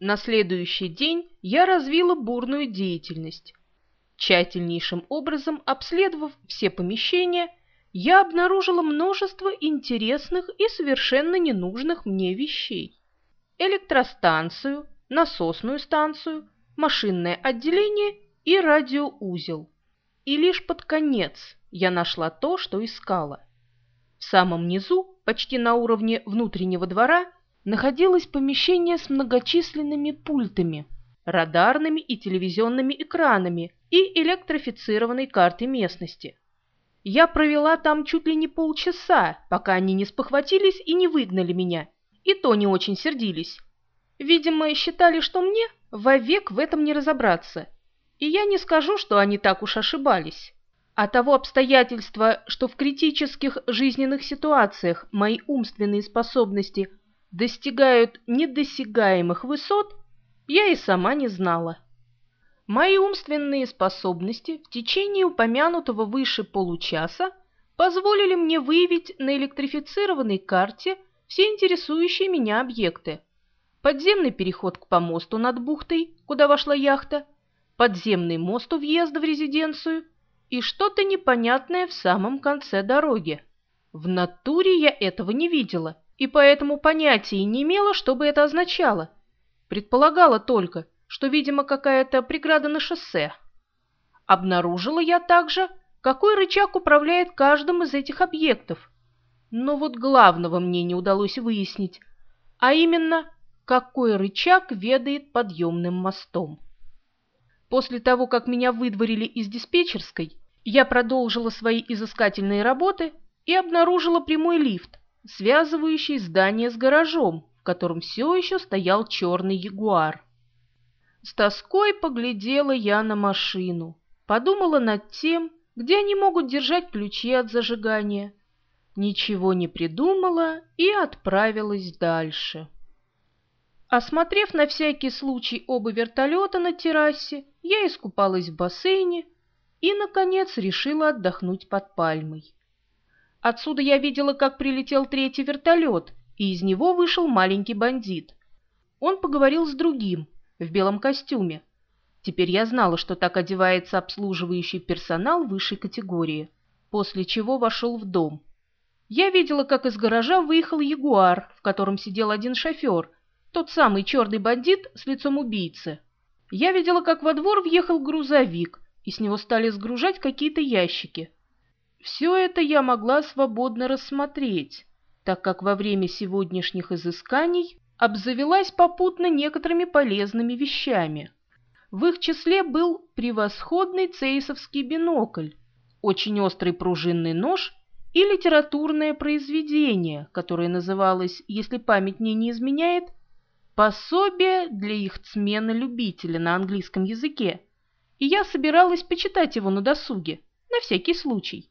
На следующий день я развила бурную деятельность. Тщательнейшим образом обследовав все помещения, я обнаружила множество интересных и совершенно ненужных мне вещей. Электростанцию, насосную станцию, машинное отделение и радиоузел. И лишь под конец я нашла то, что искала. В самом низу, почти на уровне внутреннего двора, находилось помещение с многочисленными пультами, радарными и телевизионными экранами и электрифицированной картой местности. Я провела там чуть ли не полчаса, пока они не спохватились и не выгнали меня, и то не очень сердились. Видимо, считали, что мне вовек в этом не разобраться, и я не скажу, что они так уж ошибались. А того обстоятельства, что в критических жизненных ситуациях мои умственные способности достигают недосягаемых высот, я и сама не знала. Мои умственные способности в течение упомянутого выше получаса позволили мне выявить на электрифицированной карте все интересующие меня объекты. Подземный переход к помосту над бухтой, куда вошла яхта, подземный мост у въезда в резиденцию и что-то непонятное в самом конце дороги. В натуре я этого не видела и поэтому понятия не имела, что бы это означало. Предполагала только – что, видимо, какая-то преграда на шоссе. Обнаружила я также, какой рычаг управляет каждым из этих объектов. Но вот главного мне не удалось выяснить, а именно, какой рычаг ведает подъемным мостом. После того, как меня выдворили из диспетчерской, я продолжила свои изыскательные работы и обнаружила прямой лифт, связывающий здание с гаражом, в котором все еще стоял черный ягуар. С тоской поглядела я на машину, подумала над тем, где они могут держать ключи от зажигания. Ничего не придумала и отправилась дальше. Осмотрев на всякий случай оба вертолета на террасе, я искупалась в бассейне и, наконец, решила отдохнуть под пальмой. Отсюда я видела, как прилетел третий вертолет, и из него вышел маленький бандит. Он поговорил с другим, в белом костюме. Теперь я знала, что так одевается обслуживающий персонал высшей категории, после чего вошел в дом. Я видела, как из гаража выехал ягуар, в котором сидел один шофер, тот самый черный бандит с лицом убийцы. Я видела, как во двор въехал грузовик, и с него стали сгружать какие-то ящики. Все это я могла свободно рассмотреть, так как во время сегодняшних изысканий обзавелась попутно некоторыми полезными вещами. В их числе был превосходный цейсовский бинокль, очень острый пружинный нож и литературное произведение, которое называлось, если память мне не изменяет, «Пособие для их цмена-любителя» на английском языке, и я собиралась почитать его на досуге, на всякий случай.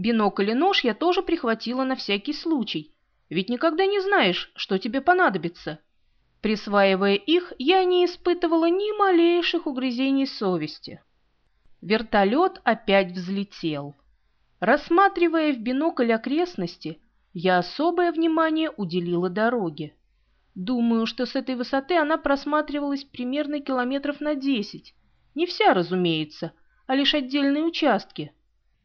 Бинокль и нож я тоже прихватила на всякий случай, ведь никогда не знаешь, что тебе понадобится. Присваивая их, я не испытывала ни малейших угрызений совести. Вертолет опять взлетел. Рассматривая в бинокль окрестности, я особое внимание уделила дороге. Думаю, что с этой высоты она просматривалась примерно километров на десять. Не вся, разумеется, а лишь отдельные участки.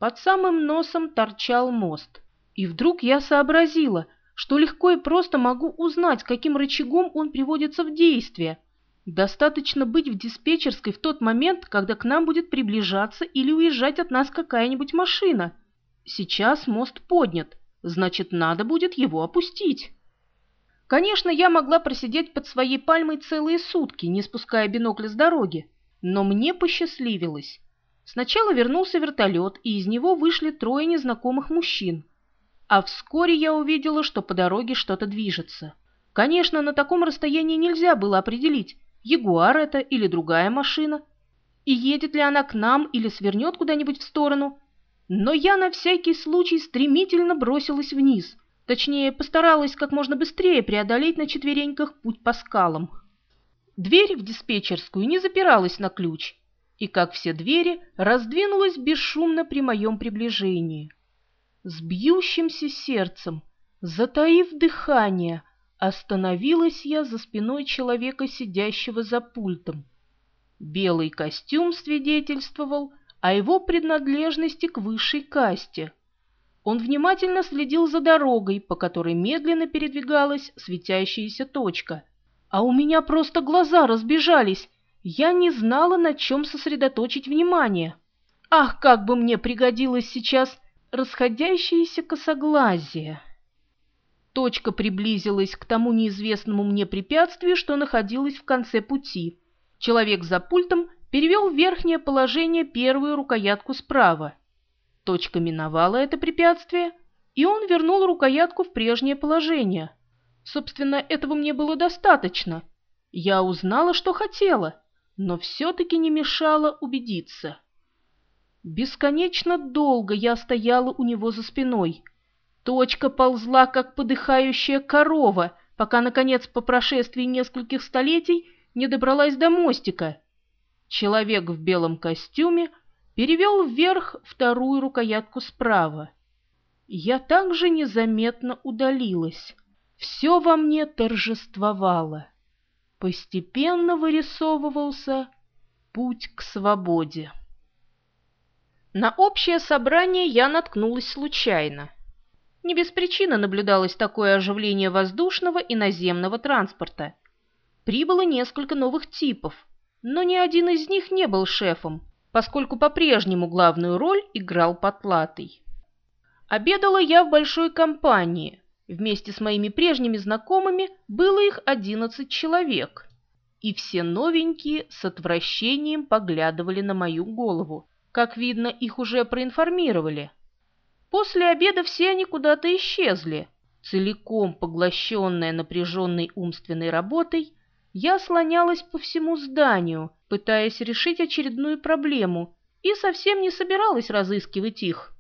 Под самым носом торчал мост. И вдруг я сообразила, что легко и просто могу узнать, каким рычагом он приводится в действие. Достаточно быть в диспетчерской в тот момент, когда к нам будет приближаться или уезжать от нас какая-нибудь машина. Сейчас мост поднят, значит, надо будет его опустить. Конечно, я могла просидеть под своей пальмой целые сутки, не спуская бинокля с дороги, но мне посчастливилось. Сначала вернулся вертолет, и из него вышли трое незнакомых мужчин – а вскоре я увидела, что по дороге что-то движется. Конечно, на таком расстоянии нельзя было определить, ягуар это или другая машина, и едет ли она к нам или свернет куда-нибудь в сторону. Но я на всякий случай стремительно бросилась вниз, точнее, постаралась как можно быстрее преодолеть на четвереньках путь по скалам. Дверь в диспетчерскую не запиралась на ключ, и, как все двери, раздвинулась бесшумно при моем приближении. С бьющимся сердцем, затаив дыхание, Остановилась я за спиной человека, сидящего за пультом. Белый костюм свидетельствовал о его принадлежности к высшей касте. Он внимательно следил за дорогой, по которой медленно передвигалась светящаяся точка. А у меня просто глаза разбежались. Я не знала, на чем сосредоточить внимание. Ах, как бы мне пригодилось сейчас расходящееся косоглазие! Точка приблизилась к тому неизвестному мне препятствию, что находилось в конце пути. Человек за пультом перевел в верхнее положение первую рукоятку справа. Точка миновала это препятствие, и он вернул рукоятку в прежнее положение. Собственно, этого мне было достаточно. Я узнала, что хотела, но все-таки не мешало убедиться. Бесконечно долго я стояла у него за спиной. Точка ползла, как подыхающая корова, пока, наконец, по прошествии нескольких столетий не добралась до мостика. Человек в белом костюме перевел вверх вторую рукоятку справа. Я также незаметно удалилась. Все во мне торжествовало. Постепенно вырисовывался путь к свободе. На общее собрание я наткнулась случайно. Не без причины наблюдалось такое оживление воздушного и наземного транспорта. Прибыло несколько новых типов, но ни один из них не был шефом, поскольку по-прежнему главную роль играл Потлатый. Обедала я в большой компании, Вместе с моими прежними знакомыми было их одиннадцать человек, и все новенькие с отвращением поглядывали на мою голову. Как видно, их уже проинформировали. После обеда все они куда-то исчезли. Целиком поглощенная напряженной умственной работой, я слонялась по всему зданию, пытаясь решить очередную проблему, и совсем не собиралась разыскивать их.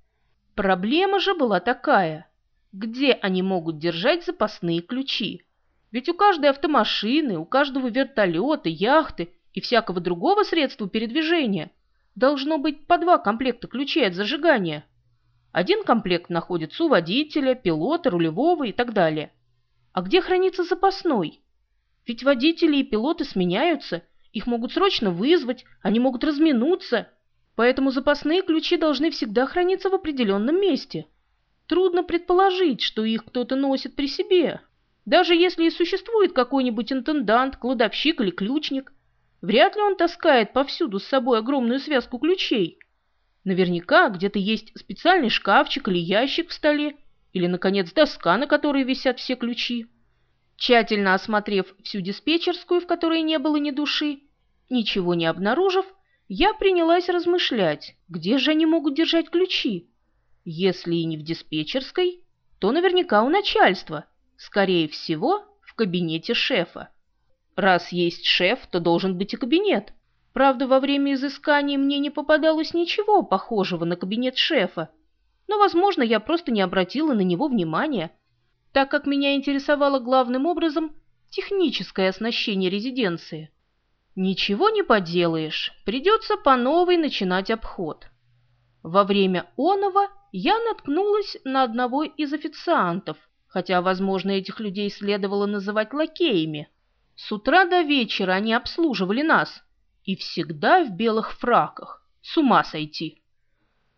Проблема же была такая — где они могут держать запасные ключи. Ведь у каждой автомашины, у каждого вертолета, яхты и всякого другого средства передвижения должно быть по два комплекта ключей от зажигания. Один комплект находится у водителя, пилота, рулевого и так далее. А где хранится запасной? Ведь водители и пилоты сменяются, их могут срочно вызвать, они могут разминуться, поэтому запасные ключи должны всегда храниться в определенном месте. Трудно предположить, что их кто-то носит при себе. Даже если и существует какой-нибудь интендант, кладовщик или ключник, вряд ли он таскает повсюду с собой огромную связку ключей. Наверняка где-то есть специальный шкафчик или ящик в столе, или, наконец, доска, на которой висят все ключи. Тщательно осмотрев всю диспетчерскую, в которой не было ни души, ничего не обнаружив, я принялась размышлять, где же они могут держать ключи. Если и не в диспетчерской, то наверняка у начальства, скорее всего, в кабинете шефа. Раз есть шеф, то должен быть и кабинет. Правда, во время изысканий мне не попадалось ничего похожего на кабинет шефа, но, возможно, я просто не обратила на него внимания, так как меня интересовало главным образом техническое оснащение резиденции. Ничего не поделаешь, придется по новой начинать обход. Во время оного я наткнулась на одного из официантов, хотя, возможно, этих людей следовало называть лакеями. С утра до вечера они обслуживали нас, и всегда в белых фраках. С ума сойти!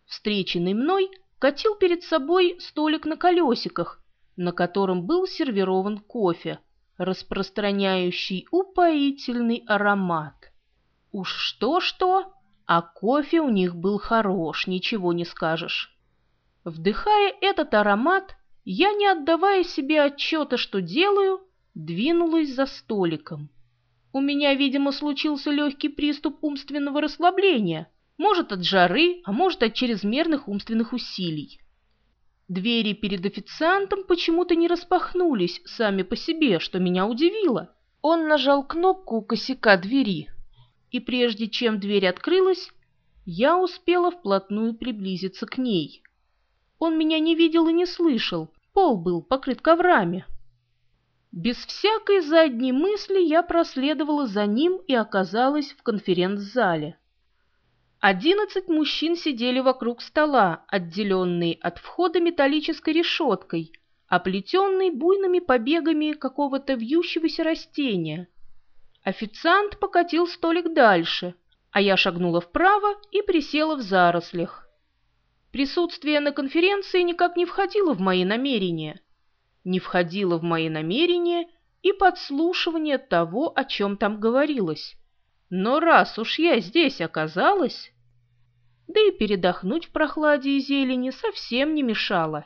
Встреченный мной катил перед собой столик на колесиках, на котором был сервирован кофе, распространяющий упоительный аромат. Уж что-что, а кофе у них был хорош, ничего не скажешь. Вдыхая этот аромат, я, не отдавая себе отчета, что делаю, двинулась за столиком. У меня, видимо, случился легкий приступ умственного расслабления, может от жары, а может от чрезмерных умственных усилий. Двери перед официантом почему-то не распахнулись сами по себе, что меня удивило. Он нажал кнопку у косяка двери, и прежде чем дверь открылась, я успела вплотную приблизиться к ней. Он меня не видел и не слышал, пол был покрыт коврами. Без всякой задней мысли я проследовала за ним и оказалась в конференц-зале. Одиннадцать мужчин сидели вокруг стола, отделенные от входа металлической решеткой, оплетенный буйными побегами какого-то вьющегося растения. Официант покатил столик дальше, а я шагнула вправо и присела в зарослях. Присутствие на конференции никак не входило в мои намерения. Не входило в мои намерения и подслушивание того, о чем там говорилось. Но раз уж я здесь оказалась, да и передохнуть в прохладе и зелени совсем не мешало.